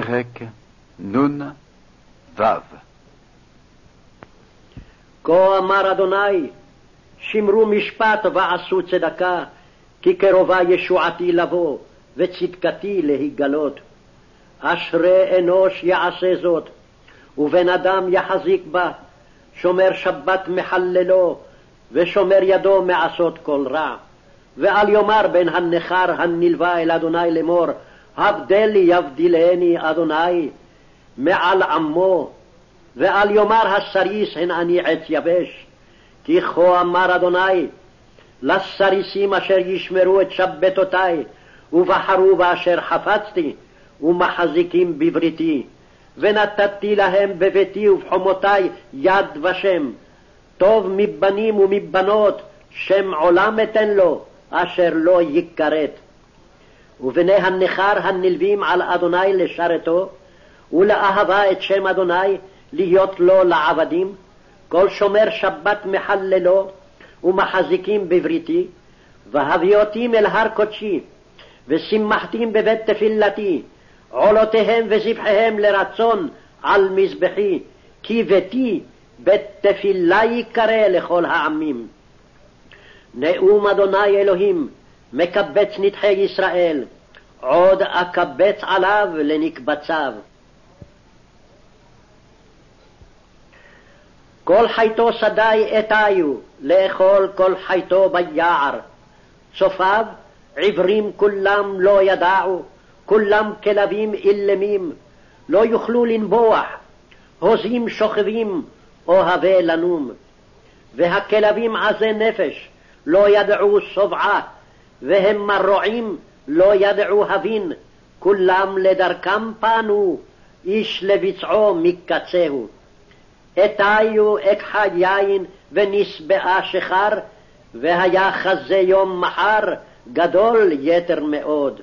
פרק נ"ו כה אמר אדוני, שמרו משפט ועשו צדקה, כי קרובה ישועתי לבוא, וצדקתי להיגלות. אשרי אנוש יעשה זאת, ובן אדם יחזיק בה, שומר שבת מחללו, ושומר ידו מעשות כל רע. ואל יאמר בן הנכר הנלווה אל אדוני לאמור, הבדל יבדילני אדוני מעל עמו, ואל יאמר הסריס הן אני עץ יבש, כי כה אמר אדוני, לסריסים אשר ישמרו את שבתותי, ובחרו באשר חפצתי, ומחזיקים בבריתי, ונתתי להם בביתי ובחומותי יד ושם, טוב מבנים ומבנות, שם עולם אתן לו, אשר לא יכרת. ובני הנכר הנלווים על אדוני לשרתו, ולאהבה את שם אדוני להיות לו לעבדים, כל שומר שבת מחללו, ומחזיקים בבריתי, והביאותים אל הר קודשי, ושימחתים בבית תפילתי, עולותיהם וזבחיהם לרצון על מזבחי, כי ביתי בית תפילה יקרא לכל העמים. נאום אדוני אלוהים, מקבץ נדחי ישראל, עוד אקבץ עליו לנקבציו. כל חייתו שדי אתיו, לאכול כל חייתו ביער. צופיו עברים כולם לא ידעו, כולם כלבים אילמים, לא יוכלו לנבוח, הוזים שוכבים, אוהבי לנום. והכלבים עזי נפש, לא ידעו שובעה, והם מרועים, לא ידעו הבין, כולם לדרכם פנו, איש לביצעו מקצהו. אתיו אקחה יין ונשבעה שחר, והיה חזה יום מחר גדול יתר מאוד.